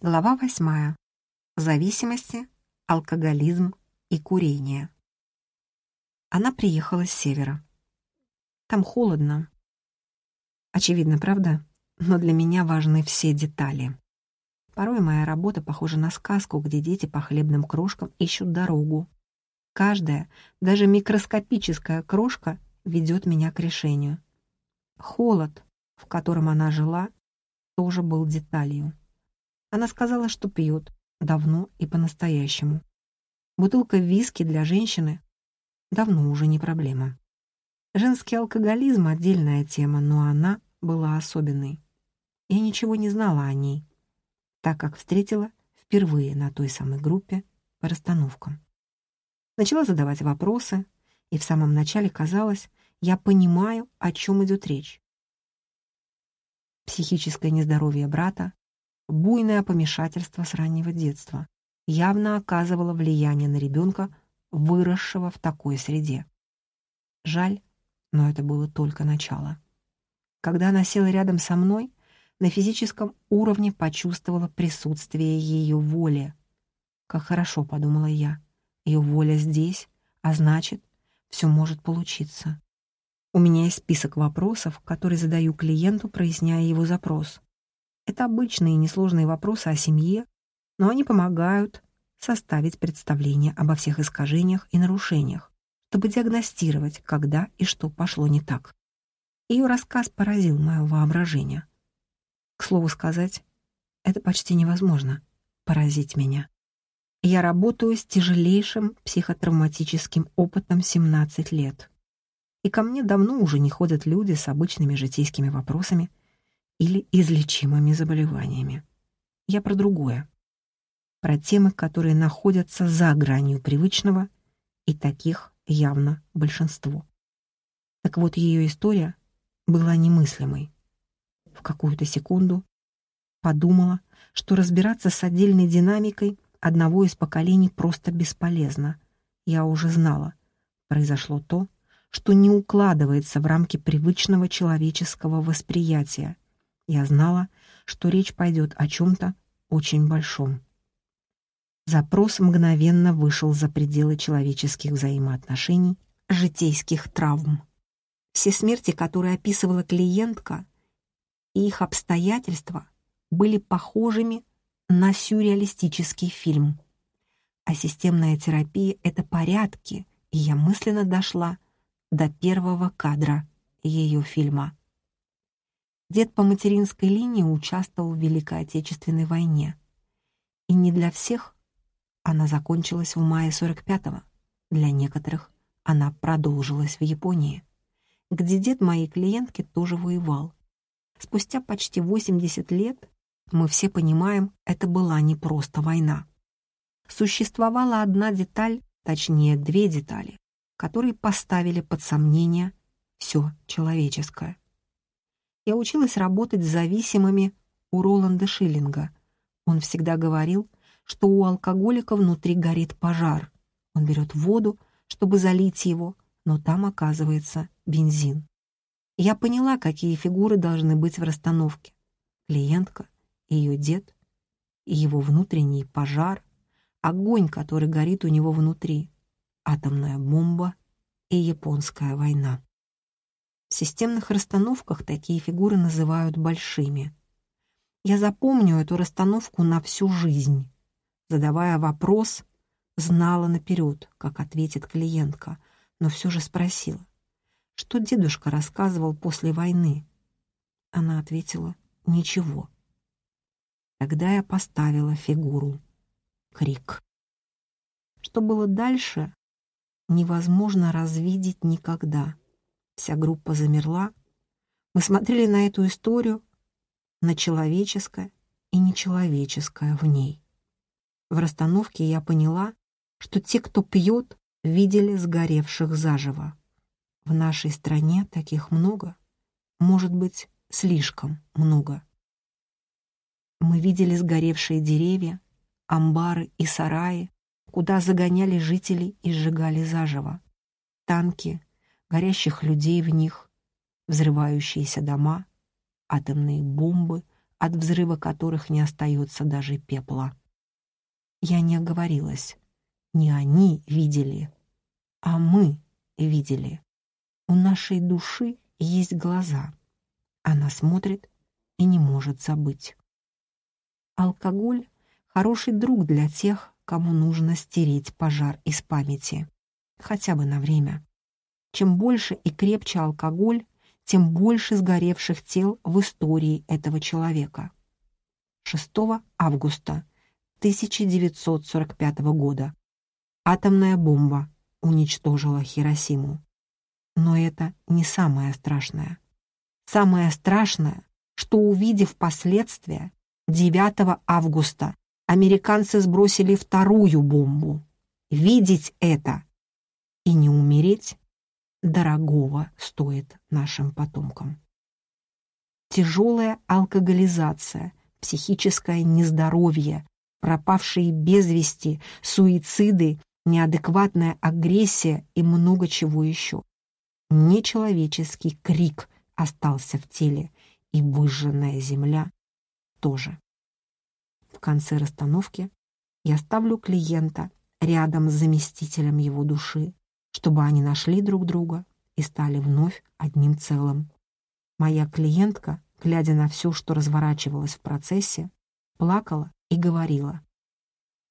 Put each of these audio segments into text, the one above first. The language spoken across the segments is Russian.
Глава восьмая. Зависимости, алкоголизм и курение. Она приехала с севера. Там холодно. Очевидно, правда? Но для меня важны все детали. Порой моя работа похожа на сказку, где дети по хлебным крошкам ищут дорогу. Каждая, даже микроскопическая крошка ведет меня к решению. Холод, в котором она жила, тоже был деталью. Она сказала, что пьет, давно и по-настоящему. Бутылка виски для женщины давно уже не проблема. Женский алкоголизм — отдельная тема, но она была особенной. Я ничего не знала о ней, так как встретила впервые на той самой группе по расстановкам. Начала задавать вопросы, и в самом начале казалось, я понимаю, о чем идет речь. Психическое нездоровье брата, буйное помешательство с раннего детства явно оказывало влияние на ребенка, выросшего в такой среде. Жаль, но это было только начало. Когда она села рядом со мной, на физическом уровне почувствовала присутствие ее воли. Как хорошо, подумала я, ее воля здесь, а значит, все может получиться. У меня есть список вопросов, которые задаю клиенту, проясняя его запрос. Это обычные несложные вопросы о семье, но они помогают составить представление обо всех искажениях и нарушениях, чтобы диагностировать, когда и что пошло не так. Ее рассказ поразил мое воображение. К слову сказать, это почти невозможно — поразить меня. Я работаю с тяжелейшим психотравматическим опытом 17 лет. И ко мне давно уже не ходят люди с обычными житейскими вопросами, или излечимыми заболеваниями. Я про другое. Про темы, которые находятся за гранью привычного, и таких явно большинство. Так вот, ее история была немыслимой. В какую-то секунду подумала, что разбираться с отдельной динамикой одного из поколений просто бесполезно. Я уже знала, произошло то, что не укладывается в рамки привычного человеческого восприятия — я знала, что речь пойдет о чем-то очень большом. Запрос мгновенно вышел за пределы человеческих взаимоотношений, житейских травм. Все смерти, которые описывала клиентка, и их обстоятельства были похожими на сюрреалистический фильм. А системная терапия — это порядки, и я мысленно дошла до первого кадра ее фильма. Дед по материнской линии участвовал в Великой Отечественной войне. И не для всех она закончилась в мае 45-го. Для некоторых она продолжилась в Японии, где дед моей клиентки тоже воевал. Спустя почти 80 лет мы все понимаем, это была не просто война. Существовала одна деталь, точнее две детали, которые поставили под сомнение все человеческое. Я училась работать с зависимыми у Роланда Шиллинга. Он всегда говорил, что у алкоголика внутри горит пожар. Он берет воду, чтобы залить его, но там оказывается бензин. Я поняла, какие фигуры должны быть в расстановке. Клиентка, ее дед, и его внутренний пожар, огонь, который горит у него внутри, атомная бомба и японская война. Системных расстановках такие фигуры называют большими. Я запомню эту расстановку на всю жизнь. Задавая вопрос, знала наперед, как ответит клиентка, но все же спросила, что дедушка рассказывал после войны. Она ответила, ничего. Тогда я поставила фигуру. Крик. Что было дальше, невозможно развидеть никогда. Вся группа замерла. Мы смотрели на эту историю, на человеческое и нечеловеческое в ней. В расстановке я поняла, что те, кто пьет, видели сгоревших заживо. В нашей стране таких много, может быть, слишком много. Мы видели сгоревшие деревья, амбары и сараи, куда загоняли жителей и сжигали заживо, танки, горящих людей в них, взрывающиеся дома, атомные бомбы, от взрыва которых не остается даже пепла. Я не оговорилась. Не они видели, а мы видели. У нашей души есть глаза. Она смотрит и не может забыть. Алкоголь — хороший друг для тех, кому нужно стереть пожар из памяти. Хотя бы на время. Чем больше и крепче алкоголь, тем больше сгоревших тел в истории этого человека. 6 августа 1945 года атомная бомба уничтожила Хиросиму. Но это не самое страшное. Самое страшное, что увидев последствия, 9 августа американцы сбросили вторую бомбу. Видеть это и не умереть дорогого стоит нашим потомкам. Тяжелая алкоголизация, психическое нездоровье, пропавшие без вести, суициды, неадекватная агрессия и много чего еще. Нечеловеческий крик остался в теле, и выжженная земля тоже. В конце расстановки я ставлю клиента рядом с заместителем его души, чтобы они нашли друг друга и стали вновь одним целым. Моя клиентка, глядя на все, что разворачивалось в процессе, плакала и говорила,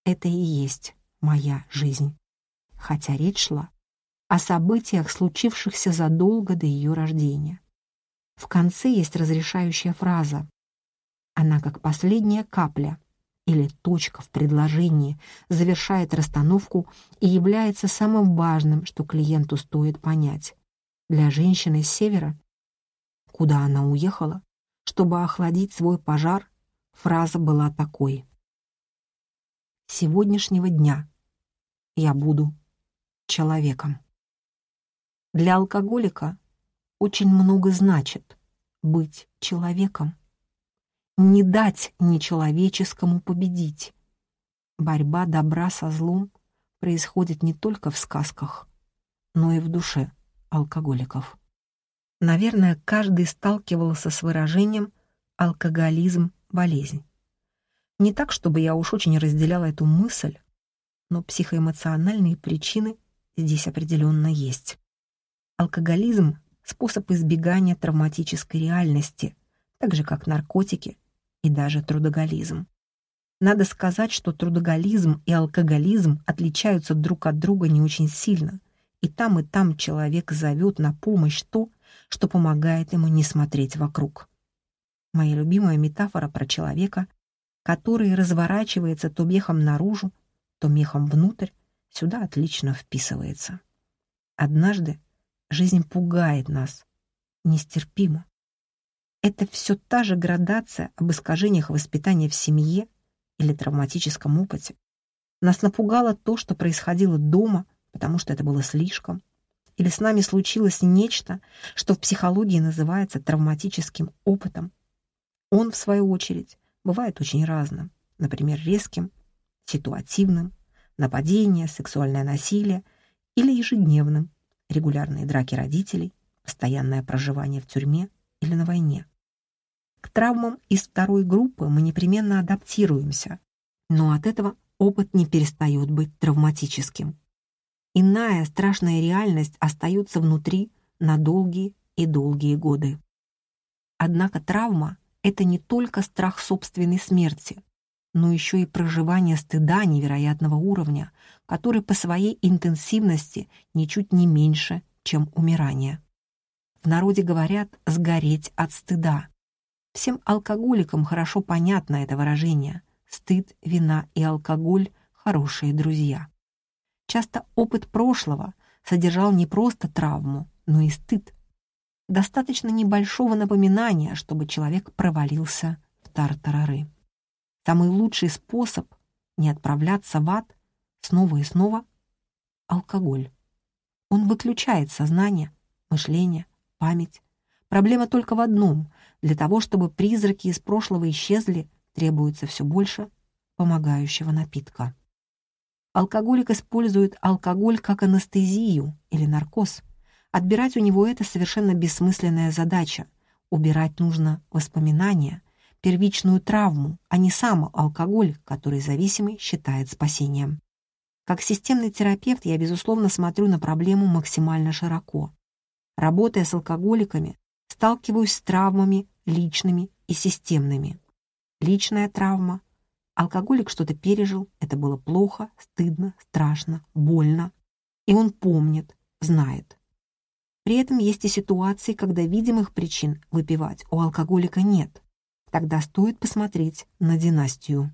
«Это и есть моя жизнь», хотя речь шла о событиях, случившихся задолго до ее рождения. В конце есть разрешающая фраза. Она как последняя капля или точка в предложении завершает расстановку и является самым важным, что клиенту стоит понять. Для женщины с севера, куда она уехала, чтобы охладить свой пожар, фраза была такой. «Сегодняшнего дня я буду человеком». Для алкоголика очень много значит быть человеком. Не дать нечеловеческому победить. Борьба добра со злом происходит не только в сказках, но и в душе алкоголиков. Наверное, каждый сталкивался с выражением «алкоголизм – болезнь». Не так, чтобы я уж очень разделяла эту мысль, но психоэмоциональные причины здесь определенно есть. Алкоголизм — способ избегания травматической реальности, так же как наркотики и даже трудоголизм. Надо сказать, что трудоголизм и алкоголизм отличаются друг от друга не очень сильно, и там и там человек зовет на помощь то, что помогает ему не смотреть вокруг. Моя любимая метафора про человека, который разворачивается то мехом наружу, то мехом внутрь, сюда отлично вписывается. Однажды Жизнь пугает нас. Нестерпимо. Это все та же градация об искажениях воспитания в семье или травматическом опыте. Нас напугало то, что происходило дома, потому что это было слишком. Или с нами случилось нечто, что в психологии называется травматическим опытом. Он, в свою очередь, бывает очень разным. Например, резким, ситуативным, нападение, сексуальное насилие или ежедневным, регулярные драки родителей, постоянное проживание в тюрьме или на войне. К травмам из второй группы мы непременно адаптируемся, но от этого опыт не перестает быть травматическим. Иная страшная реальность остается внутри на долгие и долгие годы. Однако травма — это не только страх собственной смерти, но еще и проживание стыда невероятного уровня, который по своей интенсивности ничуть не меньше, чем умирание. В народе говорят «сгореть от стыда». Всем алкоголикам хорошо понятно это выражение. Стыд, вина и алкоголь — хорошие друзья. Часто опыт прошлого содержал не просто травму, но и стыд. Достаточно небольшого напоминания, чтобы человек провалился в тартарары. Самый лучший способ не отправляться в ад снова и снова — алкоголь. Он выключает сознание, мышление, память. Проблема только в одном. Для того, чтобы призраки из прошлого исчезли, требуется все больше помогающего напитка. Алкоголик использует алкоголь как анестезию или наркоз. Отбирать у него это совершенно бессмысленная задача. Убирать нужно воспоминания, первичную травму, а не сам алкоголь, который зависимый считает спасением. Как системный терапевт я, безусловно, смотрю на проблему максимально широко. Работая с алкоголиками, сталкиваюсь с травмами личными и системными. Личная травма. Алкоголик что-то пережил, это было плохо, стыдно, страшно, больно. И он помнит, знает. При этом есть и ситуации, когда видимых причин выпивать у алкоголика нет. Тогда стоит посмотреть на династию.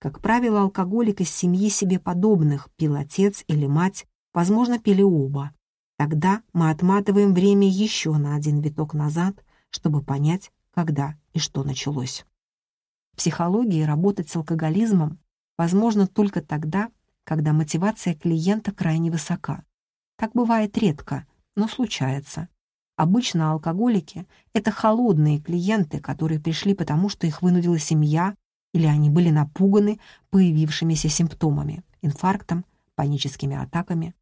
Как правило, алкоголик из семьи себе подобных, пил отец или мать, возможно, пили оба. Тогда мы отматываем время еще на один виток назад, чтобы понять, когда и что началось. В психологии работать с алкоголизмом возможно только тогда, когда мотивация клиента крайне высока. Так бывает редко, но случается. Обычно алкоголики — это холодные клиенты, которые пришли потому, что их вынудила семья или они были напуганы появившимися симптомами — инфарктом, паническими атаками.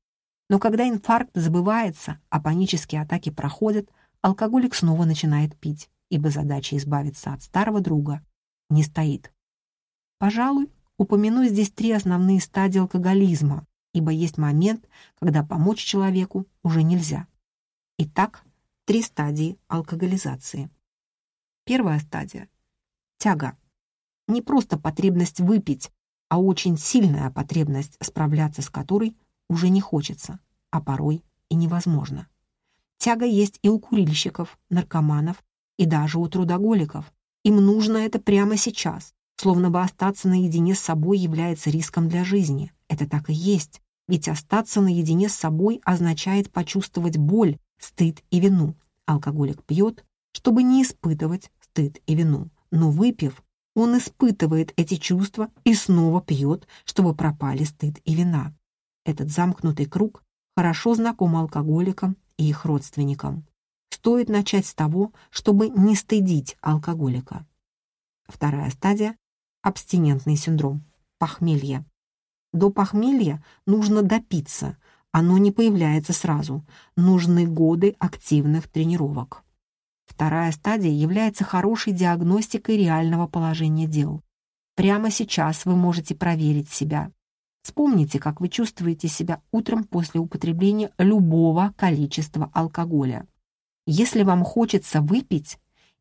Но когда инфаркт забывается, а панические атаки проходят, алкоголик снова начинает пить, ибо задача избавиться от старого друга не стоит. Пожалуй, упомяну здесь три основные стадии алкоголизма, ибо есть момент, когда помочь человеку уже нельзя. Итак, три стадии алкоголизации. Первая стадия – тяга. Не просто потребность выпить, а очень сильная потребность, справляться с которой уже не хочется, а порой и невозможно. Тяга есть и у курильщиков, наркоманов, и даже у трудоголиков. Им нужно это прямо сейчас, словно бы остаться наедине с собой является риском для жизни. Это так и есть, ведь остаться наедине с собой означает почувствовать боль, стыд и вину. Алкоголик пьет, чтобы не испытывать стыд и вину, но выпив, он испытывает эти чувства и снова пьет, чтобы пропали стыд и вина. Этот замкнутый круг хорошо знаком алкоголикам и их родственникам. Стоит начать с того, чтобы не стыдить алкоголика. Вторая стадия – абстинентный синдром, похмелье. До похмелья нужно допиться, оно не появляется сразу, нужны годы активных тренировок. Вторая стадия является хорошей диагностикой реального положения дел. Прямо сейчас вы можете проверить себя. Вспомните, как вы чувствуете себя утром после употребления любого количества алкоголя. Если вам хочется выпить,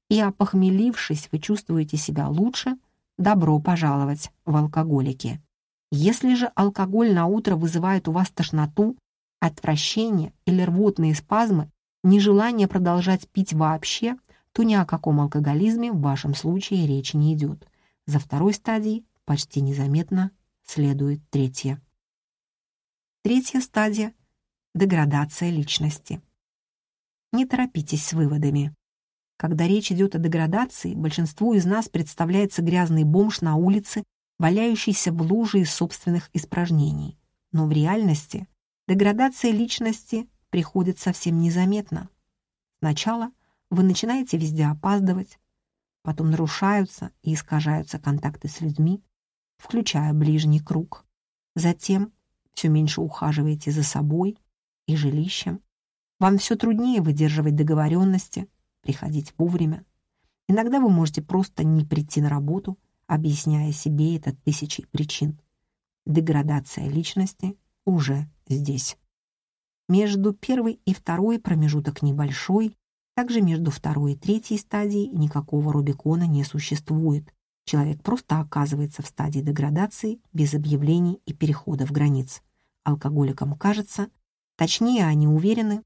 и опохмелившись вы чувствуете себя лучше, добро пожаловать в алкоголики. Если же алкоголь на утро вызывает у вас тошноту, отвращение или рвотные спазмы, нежелание продолжать пить вообще, то ни о каком алкоголизме в вашем случае речи не идет. За второй стадией почти незаметно следует третья. Третья стадия – деградация личности. Не торопитесь с выводами. Когда речь идет о деградации, большинству из нас представляется грязный бомж на улице, валяющийся в луже из собственных испражнений. Но в реальности деградация личности приходит совсем незаметно. Сначала вы начинаете везде опаздывать, потом нарушаются и искажаются контакты с людьми, включая ближний круг. Затем все меньше ухаживаете за собой и жилищем, вам все труднее выдерживать договоренности, приходить вовремя. Иногда вы можете просто не прийти на работу, объясняя себе это тысячей причин. Деградация личности уже здесь. Между первой и второй промежуток небольшой, также между второй и третьей стадией никакого Рубикона не существует. Человек просто оказывается в стадии деградации без объявлений и переходов границ. Алкоголикам кажется, точнее они уверены,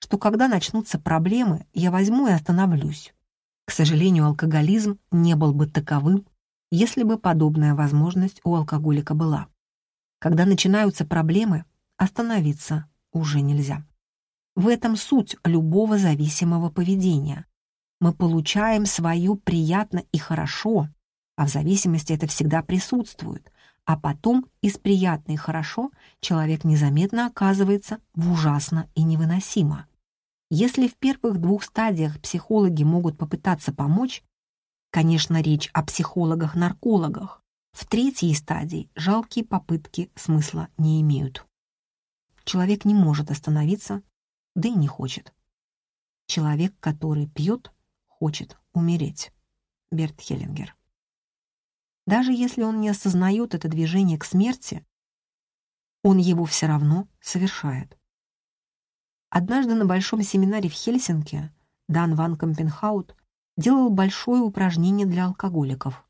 что когда начнутся проблемы, я возьму и остановлюсь. К сожалению, алкоголизм не был бы таковым, если бы подобная возможность у алкоголика была. Когда начинаются проблемы, остановиться уже нельзя. В этом суть любого зависимого поведения. Мы получаем свое приятно и хорошо, а в зависимости это всегда присутствует, а потом из приятно и хорошо человек незаметно оказывается в ужасно и невыносимо. Если в первых двух стадиях психологи могут попытаться помочь, конечно, речь о психологах-наркологах, в третьей стадии жалкие попытки смысла не имеют. Человек не может остановиться, да и не хочет. Человек, который пьет, хочет умереть. Берт Хеллингер. Даже если он не осознает это движение к смерти, он его все равно совершает. Однажды на большом семинаре в Хельсинки Дан Ван Кампенхаут делал большое упражнение для алкоголиков.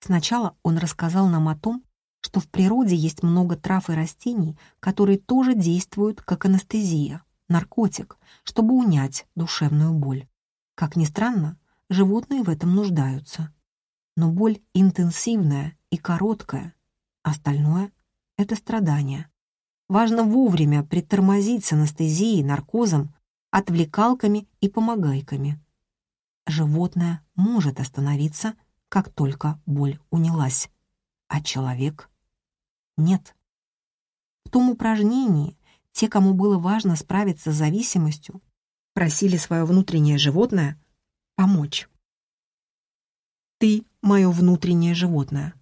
Сначала он рассказал нам о том, что в природе есть много трав и растений, которые тоже действуют как анестезия, наркотик, чтобы унять душевную боль. Как ни странно, животные в этом нуждаются. Но боль интенсивная и короткая, остальное — это страдание. Важно вовремя притормозить с анестезией, наркозом, отвлекалками и помогайками. Животное может остановиться, как только боль унялась, а человек — нет. В том упражнении те, кому было важно справиться с зависимостью, просили свое внутреннее животное помочь. «Ты — мое внутреннее животное.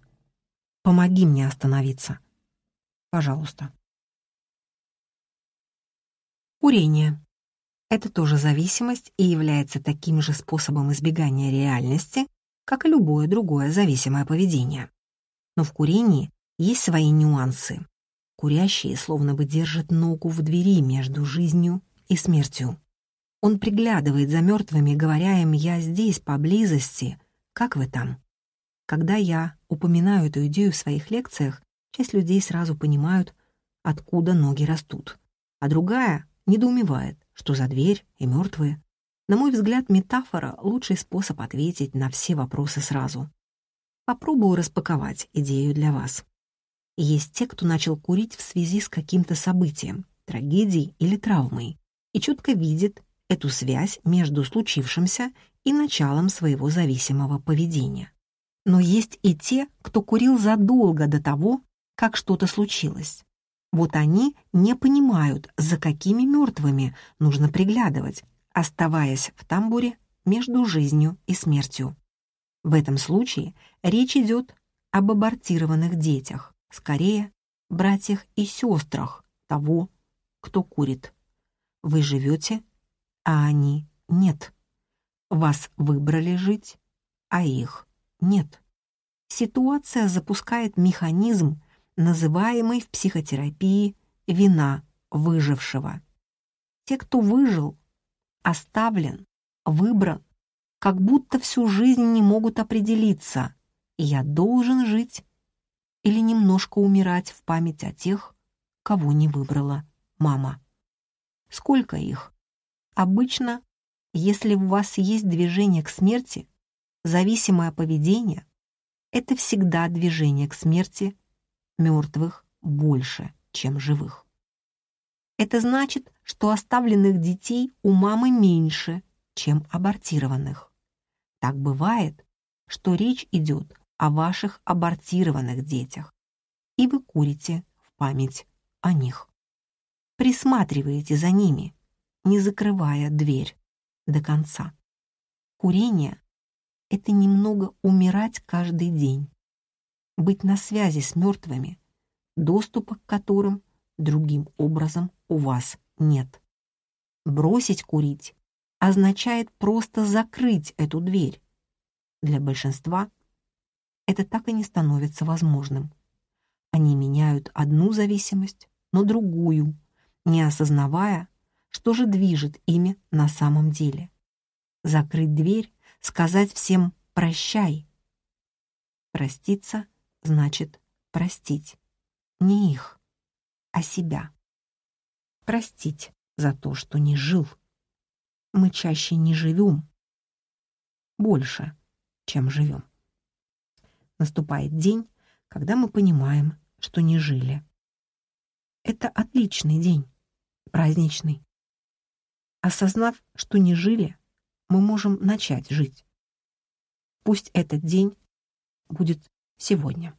Помоги мне остановиться. Пожалуйста». Курение. Это тоже зависимость и является таким же способом избегания реальности, как и любое другое зависимое поведение. Но в курении есть свои нюансы. Курящий словно бы держит ногу в двери между жизнью и смертью. Он приглядывает за мертвыми, говоря им «я здесь, поблизости, как вы там?». Когда я упоминаю эту идею в своих лекциях, часть людей сразу понимают, откуда ноги растут, а другая недоумевает, что за дверь и мертвые. На мой взгляд, метафора — лучший способ ответить на все вопросы сразу. Попробую распаковать идею для вас. Есть те, кто начал курить в связи с каким-то событием, трагедией или травмой, и четко видит эту связь между случившимся и началом своего зависимого поведения. Но есть и те, кто курил задолго до того, как что-то случилось. Вот они не понимают, за какими мертвыми нужно приглядывать, оставаясь в тамбуре между жизнью и смертью. В этом случае речь идет об абортированных детях, скорее, братьях и сестрах того, кто курит. Вы живете, а они нет. Вас выбрали жить, а их нет. Ситуация запускает механизм, называемый в психотерапии «вина выжившего». Те, кто выжил, оставлен, выбран, как будто всю жизнь не могут определиться, я должен жить или немножко умирать в память о тех, кого не выбрала мама. Сколько их? Обычно, если у вас есть движение к смерти, зависимое поведение — это всегда движение к смерти мертвых больше, чем живых. Это значит, что оставленных детей у мамы меньше, чем абортированных. Так бывает, что речь идет о ваших абортированных детях, и вы курите в память о них. Присматриваете за ними, не закрывая дверь до конца. Курение — это немного умирать каждый день, быть на связи с мертвыми, доступа к которым другим образом у вас нет. Бросить курить означает просто закрыть эту дверь. Для большинства это так и не становится возможным. Они меняют одну зависимость на другую, не осознавая, что же движет ими на самом деле. Закрыть дверь, сказать всем «прощай». Проститься — значит простить. Не их, а себя. Простить за то, что не жил. Мы чаще не живем. Больше, чем живем. Наступает день, когда мы понимаем, что не жили. Это отличный день, праздничный. Осознав, что не жили, мы можем начать жить. Пусть этот день будет сегодня.